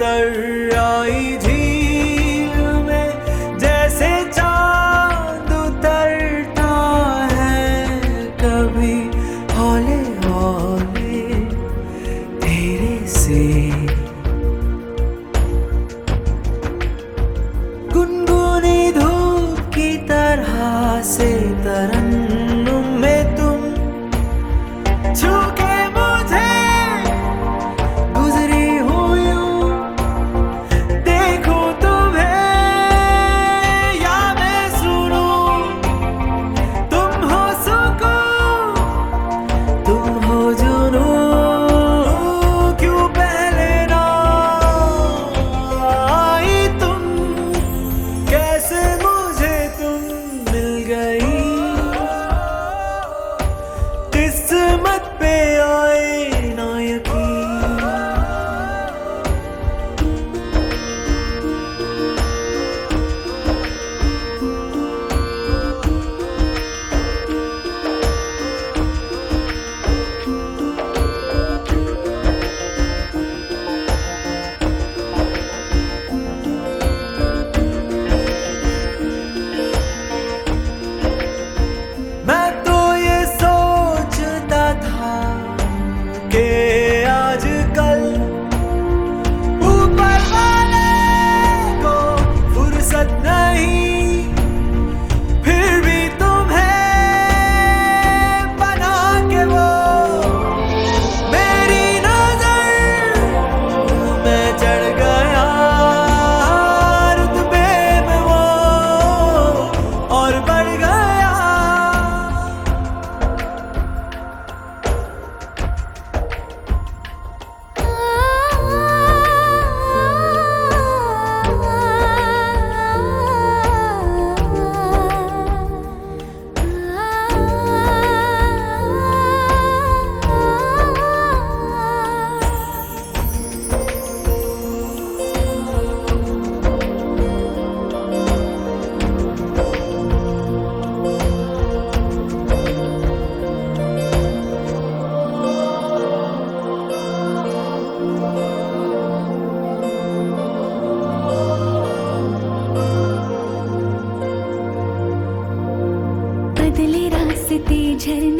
在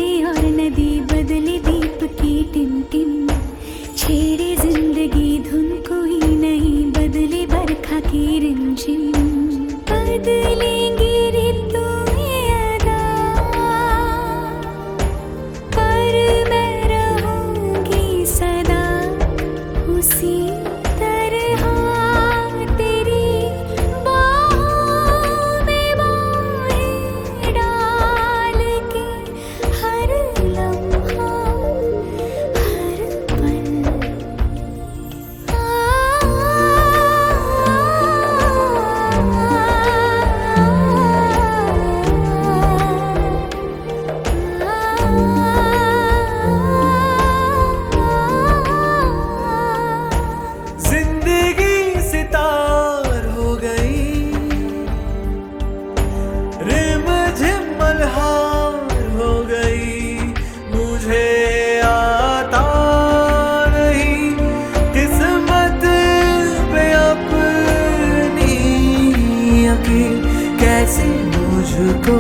बदली और नदी बदली दीप की टिम टिम छेड़ी ज़िंदगी धुन को ही नहीं, बदली बरखा की रिमझिम। बदलेंगे दुनिया कैसे मुझको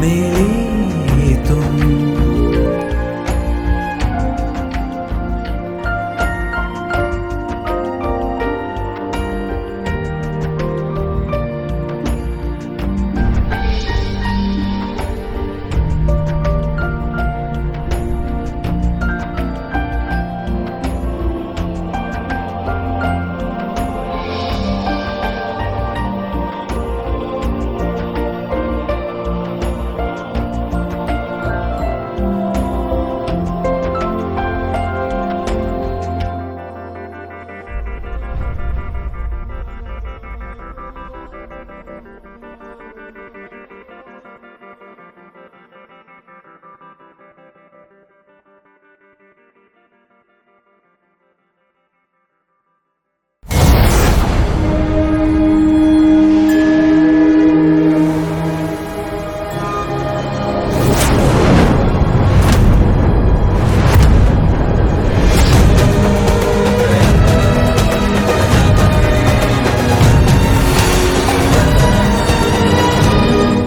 मिली?